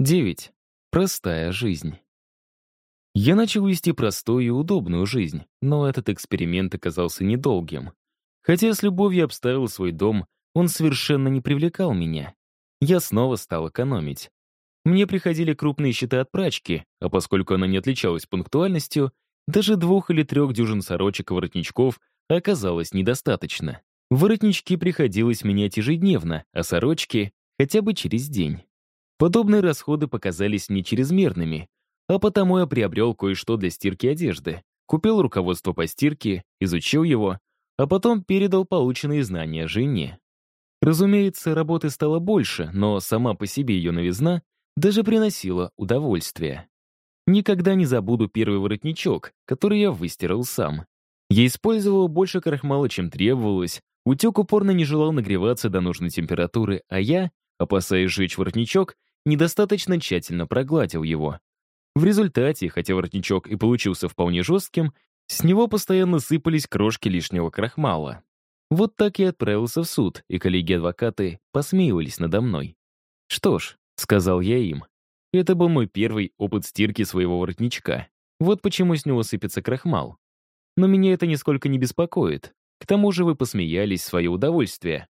9. Простая жизнь. Я начал вести простую и удобную жизнь, но этот эксперимент оказался недолгим. Хотя с любовью обставил свой дом, он совершенно не привлекал меня. Я снова стал экономить. Мне приходили крупные счета от прачки, а поскольку она не отличалась пунктуальностью, даже двух или трех дюжин сорочек и воротничков оказалось недостаточно. Воротнички приходилось менять ежедневно, а сорочки — хотя бы через день. Подобные расходы показались мне чрезмерными, а потому я приобрел кое-что для стирки одежды, купил руководство по стирке, изучил его, а потом передал полученные знания жене. Разумеется, работы стало больше, но сама по себе ее новизна даже приносила удовольствие. Никогда не забуду первый воротничок, который я выстирал сам. Я использовал больше крахмала, чем требовалось, утюг упорно не желал нагреваться до нужной температуры, а я, опасаясь сжечь воротничок, недостаточно тщательно прогладил его. В результате, хотя воротничок и получился вполне жестким, с него постоянно сыпались крошки лишнего крахмала. Вот так я отправился в суд, и коллеги-адвокаты посмеивались надо мной. «Что ж», — сказал я им, — «это был мой первый опыт стирки своего воротничка. Вот почему с него сыпется крахмал. Но меня это нисколько не беспокоит. К тому же вы посмеялись в свое удовольствие.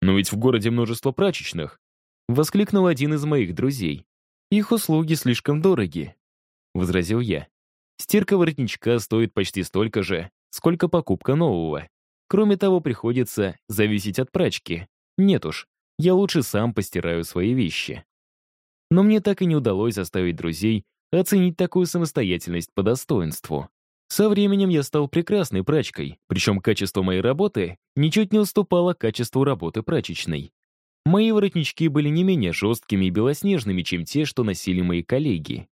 Но ведь в городе множество прачечных. Воскликнул один из моих друзей. «Их услуги слишком дороги», — возразил я. «Стирка воротничка стоит почти столько же, сколько покупка нового. Кроме того, приходится зависеть от прачки. Нет уж, я лучше сам постираю свои вещи». Но мне так и не удалось заставить друзей оценить такую самостоятельность по достоинству. Со временем я стал прекрасной прачкой, причем качество моей работы ничуть не уступало качеству работы прачечной. Мои воротнички были не менее жесткими и белоснежными, чем те, что носили мои коллеги.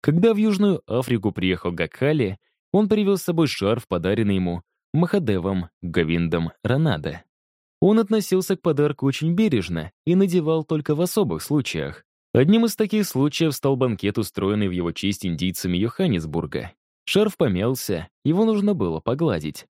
Когда в Южную Африку приехал Гакхали, он привез с собой шарф, подаренный ему Махадевом Гавиндом Ранада. Он относился к подарку очень бережно и надевал только в особых случаях. Одним из таких случаев стал банкет, устроенный в его честь индийцами Йоханнесбурга. Шарф помялся, его нужно было погладить.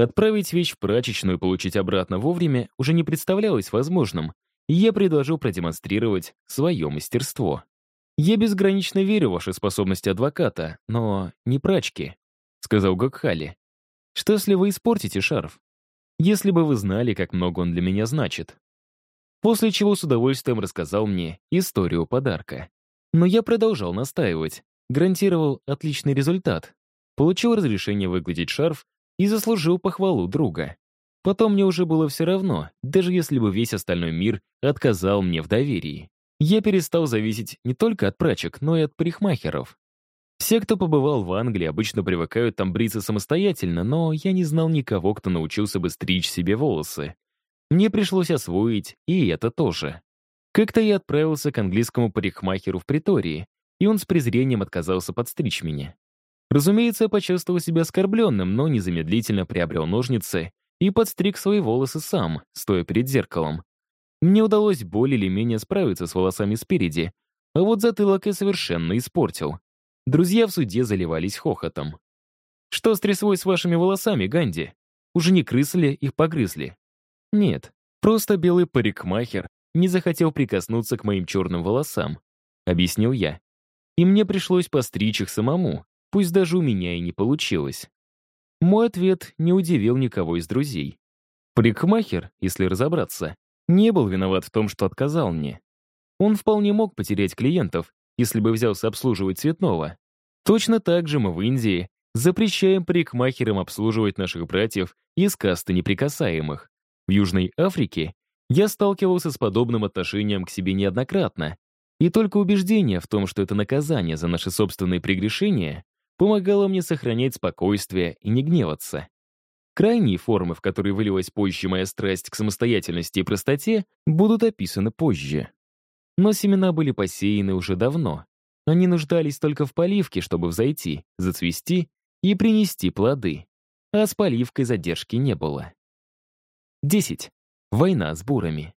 Отправить вещь в прачечную и получить обратно вовремя уже не представлялось возможным, и я предложил продемонстрировать свое мастерство. «Я безгранично верю в ваши способности адвоката, но не прачки», — сказал Гакхали. «Что, если вы испортите шарф? Если бы вы знали, как много он для меня значит». После чего с удовольствием рассказал мне историю подарка. Но я продолжал настаивать, гарантировал отличный результат. Получил разрешение выгладить шарф и заслужил похвалу друга. Потом мне уже было все равно, даже если бы весь остальной мир отказал мне в доверии. Я перестал зависеть не только от прачек, но и от парикмахеров. Все, кто побывал в Англии, обычно привыкают там бриться самостоятельно, но я не знал никого, кто научился бы стричь себе волосы. Мне пришлось освоить и это тоже. Как-то я отправился к английскому парикмахеру в притории, и он с презрением отказался подстричь меня. Разумеется, я почувствовал себя оскорбленным, но незамедлительно приобрел ножницы и подстриг свои волосы сам, стоя перед зеркалом. Мне удалось более или менее справиться с волосами спереди, а вот затылок я совершенно испортил. Друзья в суде заливались хохотом. «Что стряслось с вашими волосами, Ганди? Уже не крысы ли их погрызли?» «Нет, просто белый парикмахер не захотел прикоснуться к моим черным волосам», — объяснил я. И мне пришлось постричь их самому, пусть даже у меня и не получилось. Мой ответ не удивил никого из друзей. Парикмахер, если разобраться, не был виноват в том, что отказал мне. Он вполне мог потерять клиентов, если бы взялся обслуживать цветного. Точно так же мы в Индии запрещаем парикмахерам обслуживать наших братьев из касты неприкасаемых. В Южной Африке я сталкивался с подобным отношением к себе неоднократно, и только убеждение в том, что это наказание за наши собственные прегрешения, помогало мне сохранять спокойствие и не гневаться. Крайние формы, в которые вылилась позже моя страсть к самостоятельности и простоте, будут описаны позже. Но семена были посеяны уже давно. Они нуждались только в поливке, чтобы взойти, зацвести и принести плоды. А с поливкой задержки не было. 10. Война с бурами.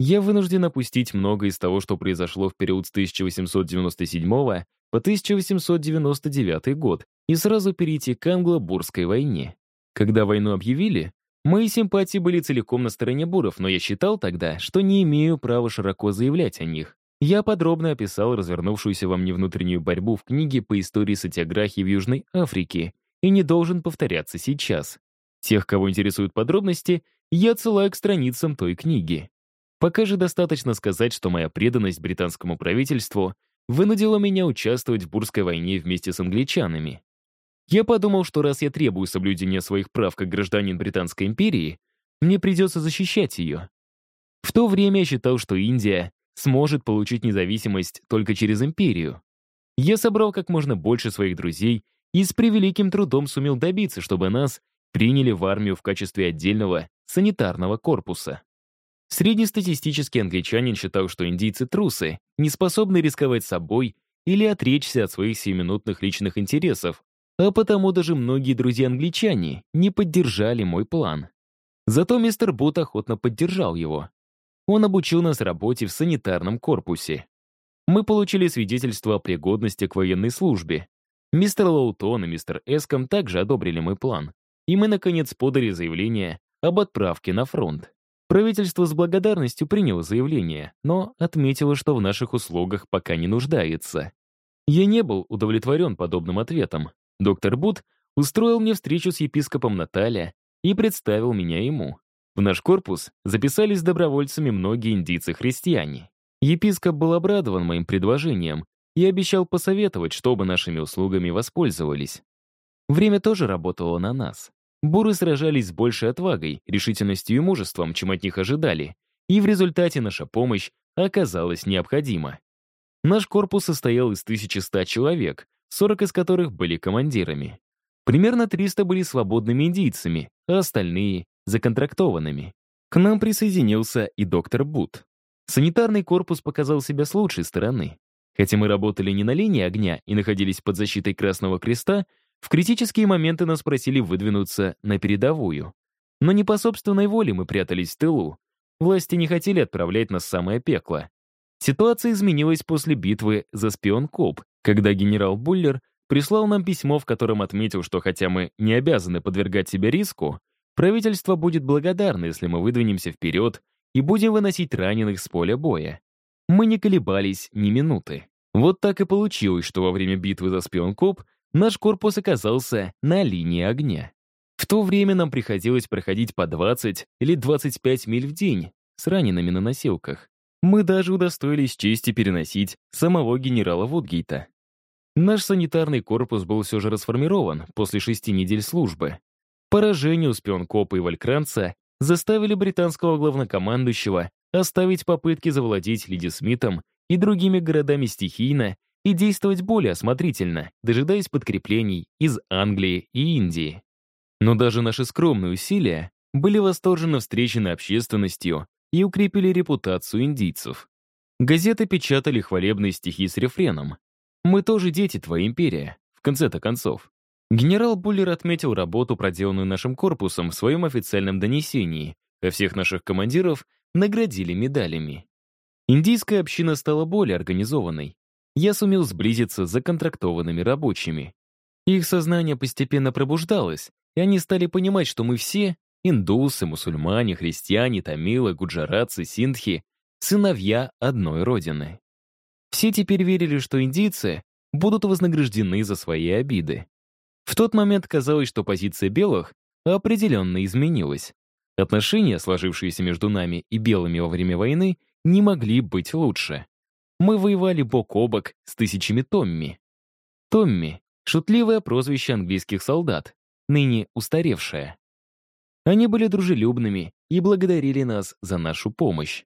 Я вынужден опустить много из того, что произошло в период с 1897 по 1899 год и сразу перейти к англо-бурской войне. Когда войну объявили, мои симпатии были целиком на стороне буров, но я считал тогда, что не имею права широко заявлять о них. Я подробно описал развернувшуюся во мне внутреннюю борьбу в книге по истории сатиографии в Южной Африке и не должен повторяться сейчас. Тех, кого интересуют подробности, я отсылаю к страницам той книги. Пока же достаточно сказать, что моя преданность британскому правительству вынудила меня участвовать в Бурской войне вместе с англичанами. Я подумал, что раз я требую соблюдения своих прав как гражданин Британской империи, мне придется защищать ее. В то время я считал, что Индия сможет получить независимость только через империю. Я собрал как можно больше своих друзей и с превеликим трудом сумел добиться, чтобы нас приняли в армию в качестве отдельного санитарного корпуса. Среднестатистический англичанин считал, что индийцы трусы, не способны рисковать собой или отречься от своих сиюминутных личных интересов, а потому даже многие друзья-англичане не поддержали мой план. Зато мистер Бут охотно поддержал его. Он обучил нас работе в санитарном корпусе. Мы получили свидетельство о пригодности к военной службе. Мистер Лоутон и мистер Эском также одобрили мой план. И мы, наконец, подали заявление об отправке на фронт. Правительство с благодарностью приняло заявление, но отметило, что в наших услугах пока не нуждается. Я не был удовлетворен подобным ответом. Доктор Бут устроил мне встречу с епископом Наталья и представил меня ему. В наш корпус записались добровольцами многие индийцы-христиане. Епископ был обрадован моим предложением и обещал посоветовать, чтобы нашими услугами воспользовались. Время тоже работало на нас. Буры сражались с большей отвагой, решительностью и мужеством, чем от них ожидали, и в результате наша помощь оказалась необходима. Наш корпус состоял из 1100 человек, 40 из которых были командирами. Примерно 300 были свободными индийцами, а остальные законтрактованными. К нам присоединился и доктор Бут. Санитарный корпус показал себя с лучшей стороны. Хотя мы работали не на линии огня и находились под защитой Красного Креста, в критические моменты нас просили выдвинуться на передовую. Но не по собственной воле мы прятались в тылу. Власти не хотели отправлять нас в самое пекло. Ситуация изменилась после битвы за Спион-Коп, когда генерал Буллер прислал нам письмо, в котором отметил, что хотя мы не обязаны подвергать себя риску, Правительство будет благодарно, если мы выдвинемся вперед и будем выносить раненых с поля боя. Мы не колебались ни минуты. Вот так и получилось, что во время битвы за Спионкоп наш корпус оказался на линии огня. В то время нам приходилось проходить по 20 или 25 миль в день с ранеными на носилках. Мы даже удостоились чести переносить самого генерала Вудгейта. Наш санитарный корпус был все же расформирован после шести недель службы, Поражение Спионкопа и Валькранца заставили британского главнокомандующего оставить попытки завладеть Лиди Смитом и другими городами стихийно и действовать более осмотрительно, дожидаясь подкреплений из Англии и Индии. Но даже наши скромные усилия были восторженно встречены общественностью и укрепили репутацию индийцев. Газеты печатали хвалебные стихи с рефреном. «Мы тоже дети твоей империи», в конце-то концов. Генерал Буллер отметил работу, проделанную нашим корпусом в своем официальном донесении, а всех наших командиров наградили медалями. Индийская община стала более организованной. Я сумел сблизиться с законтрактованными рабочими. Их сознание постепенно пробуждалось, и они стали понимать, что мы все — индусы, мусульмане, христиане, тамилы, гуджаратцы, синдхи — сыновья одной родины. Все теперь верили, что индийцы будут вознаграждены за свои обиды. В тот момент казалось, что позиция белых определенно изменилась. Отношения, сложившиеся между нами и белыми во время войны, не могли быть лучше. Мы воевали бок о бок с тысячами Томми. Томми — шутливое прозвище английских солдат, ныне устаревшее. Они были дружелюбными и благодарили нас за нашу помощь.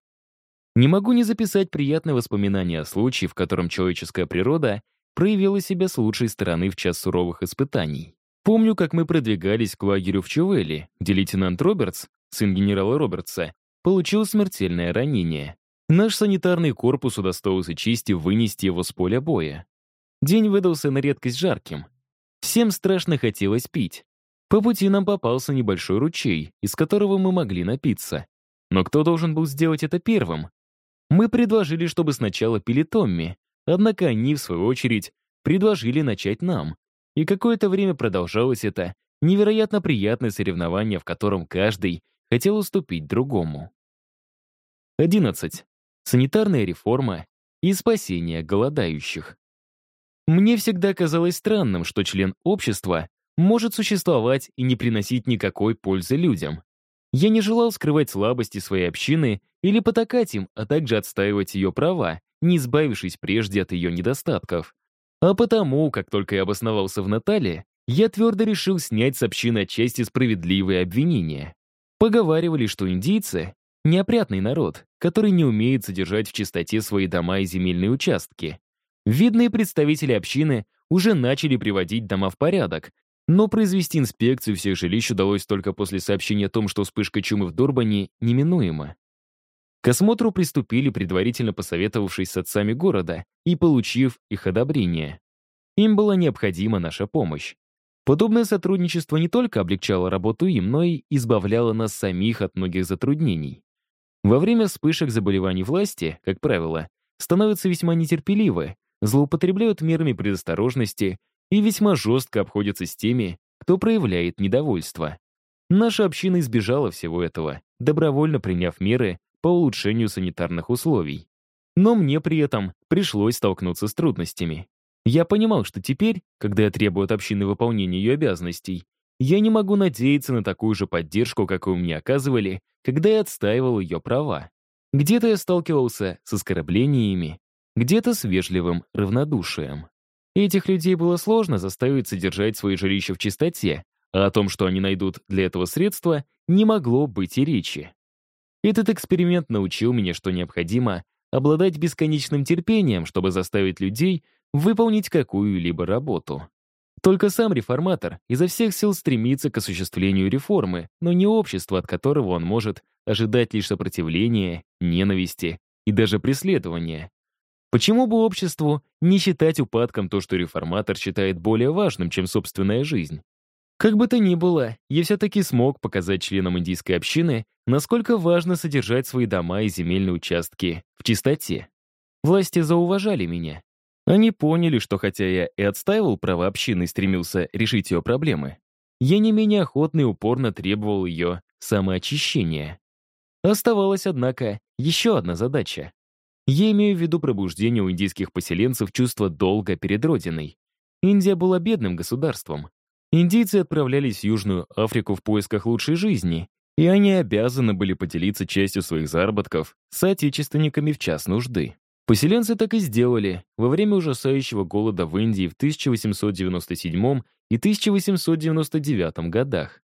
Не могу не записать приятные воспоминания о случае, в котором человеческая природа проявила себя с лучшей стороны в час суровых испытаний. Помню, как мы продвигались к лагерю в Чувеле, где лейтенант Робертс, сын генерала Робертса, получил смертельное ранение. Наш санитарный корпус удостоился чести вынести его с поля боя. День выдался на редкость жарким. Всем страшно хотелось пить. По пути нам попался небольшой ручей, из которого мы могли напиться. Но кто должен был сделать это первым? Мы предложили, чтобы сначала пили Томми, Однако они, в свою очередь, предложили начать нам. И какое-то время продолжалось это невероятно приятное соревнование, в котором каждый хотел уступить другому. 11. Санитарная реформа и спасения голодающих. Мне всегда казалось странным, что член общества может существовать и не приносить никакой пользы людям. Я не желал скрывать слабости своей общины или потакать им, а также отстаивать ее права, не избавившись прежде от ее недостатков. А потому, как только я обосновался в Натале, я твердо решил снять с общины отчасти справедливые обвинения. Поговаривали, что индийцы — неопрятный народ, который не умеет содержать в чистоте свои дома и земельные участки. Видные представители общины уже начали приводить дома в порядок, но произвести инспекцию всех жилищ удалось только после сообщения о том, что вспышка чумы в Дорбане неминуема. К осмотру приступили, предварительно посоветовавшись с отцами города и получив их одобрение. Им была необходима наша помощь. Подобное сотрудничество не только облегчало работу им, но и избавляло нас самих от многих затруднений. Во время вспышек заболеваний власти, как правило, становятся весьма нетерпеливы, злоупотребляют мерами предосторожности и весьма жестко обходятся с теми, кто проявляет недовольство. Наша община избежала всего этого, добровольно приняв меры, по улучшению санитарных условий. Но мне при этом пришлось столкнуться с трудностями. Я понимал, что теперь, когда я требую от общины выполнения ее обязанностей, я не могу надеяться на такую же поддержку, какую мне оказывали, когда я отстаивал ее права. Где-то я сталкивался с оскорблениями, где-то с вежливым равнодушием. Этих людей было сложно заставить содержать свои жилища в чистоте, а о том, что они найдут для этого средства, не могло быть и речи. Этот эксперимент научил меня, что необходимо обладать бесконечным терпением, чтобы заставить людей выполнить какую-либо работу. Только сам реформатор изо всех сил стремится к осуществлению реформы, но не общество, от которого он может ожидать лишь сопротивления, ненависти и даже преследования. Почему бы обществу не считать упадком то, что реформатор считает более важным, чем собственная жизнь? Как бы то ни было, я все-таки смог показать членам индийской общины, насколько важно содержать свои дома и земельные участки в чистоте. Власти зауважали меня. Они поняли, что хотя я и отстаивал право общины и стремился решить ее проблемы, я не менее охотно и упорно требовал ее самоочищения. Оставалась, однако, еще одна задача. Я имею в виду пробуждение у индийских поселенцев чувства долга перед Родиной. Индия была бедным государством, Индийцы отправлялись в Южную Африку в поисках лучшей жизни, и они обязаны были поделиться частью своих заработков с отечественниками в час нужды. Поселенцы так и сделали во время ужасающего голода в Индии в 1897 и 1899 годах.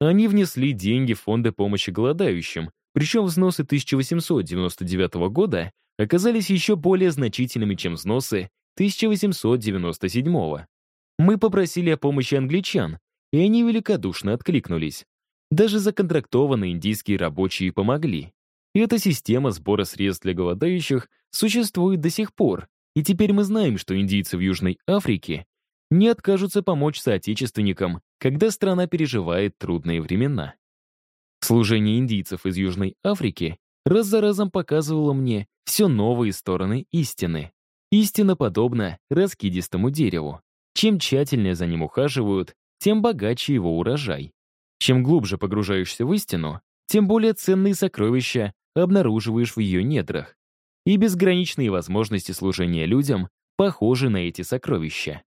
Они внесли деньги в фонды помощи голодающим, причем взносы 1899 года оказались еще более значительными, чем взносы 1897 года. Мы попросили о помощи англичан, и они великодушно откликнулись. Даже законтрактованные индийские рабочие помогли. И эта система сбора средств для голодающих существует до сих пор, и теперь мы знаем, что индийцы в Южной Африке не откажутся помочь соотечественникам, когда страна переживает трудные времена. Служение индийцев из Южной Африки раз за разом показывало мне все новые стороны истины. Истина подобна раскидистому дереву. Чем тщательнее за ним ухаживают, тем богаче его урожай. Чем глубже погружаешься в истину, тем более ценные сокровища обнаруживаешь в ее недрах. И безграничные возможности служения людям похожи на эти сокровища.